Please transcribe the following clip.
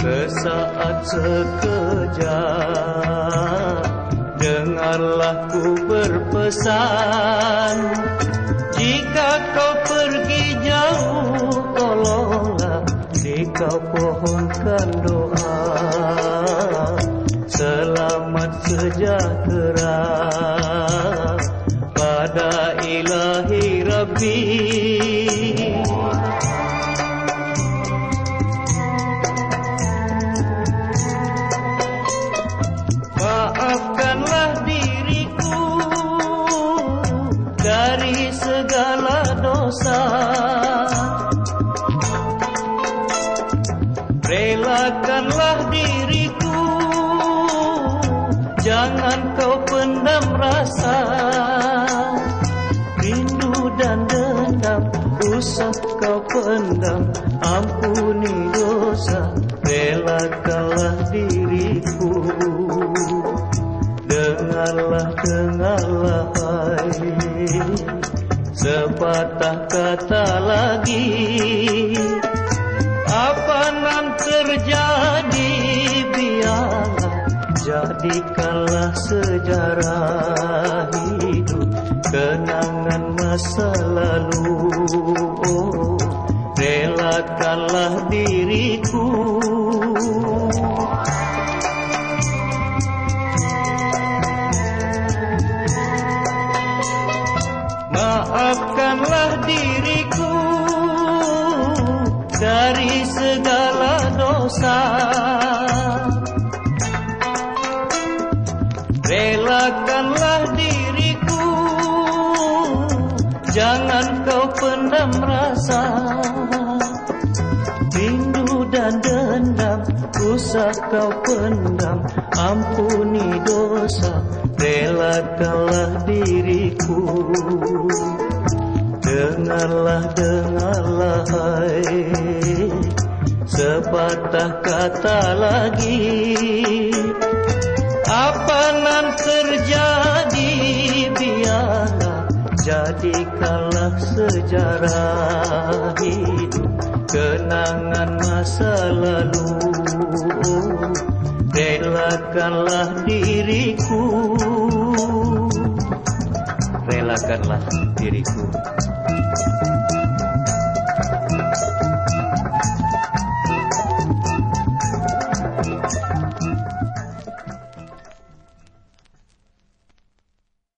Sesaat sekejap Dengarlah ku berpesan. Jika kau pergi jauh Tolonglah di kau pohonkan doa. Selamat sejahtera Pada ilahi Rabbi dari segala dosa. Relakanlah diriku Jangan kau pendam rasa. Rindu dan dendam Usah kau pendam Ampuni dosa. Relakanlah diriku Dengarlah, dengarlah Sepatah kata lagi Apa nan terjadi Biarlah Jadikanlah sejarah hidup. Kenangan masa lalu oh, Relakanlah diriku Maafkanlah diriku dari segala dosa. Relakanlah diriku Jangan kau pendam rasa. Rindu dan dendam Usah kau pendam Ampuni dosa Relakanlah diriku. Dengarlah, dengarlah hai. Sepatah kata lagi Apa nan terjadi Biarlah Jadikanlah sejarah hidup. Kenangan masa lalu Relakanlah diriku. Relakanlah diriku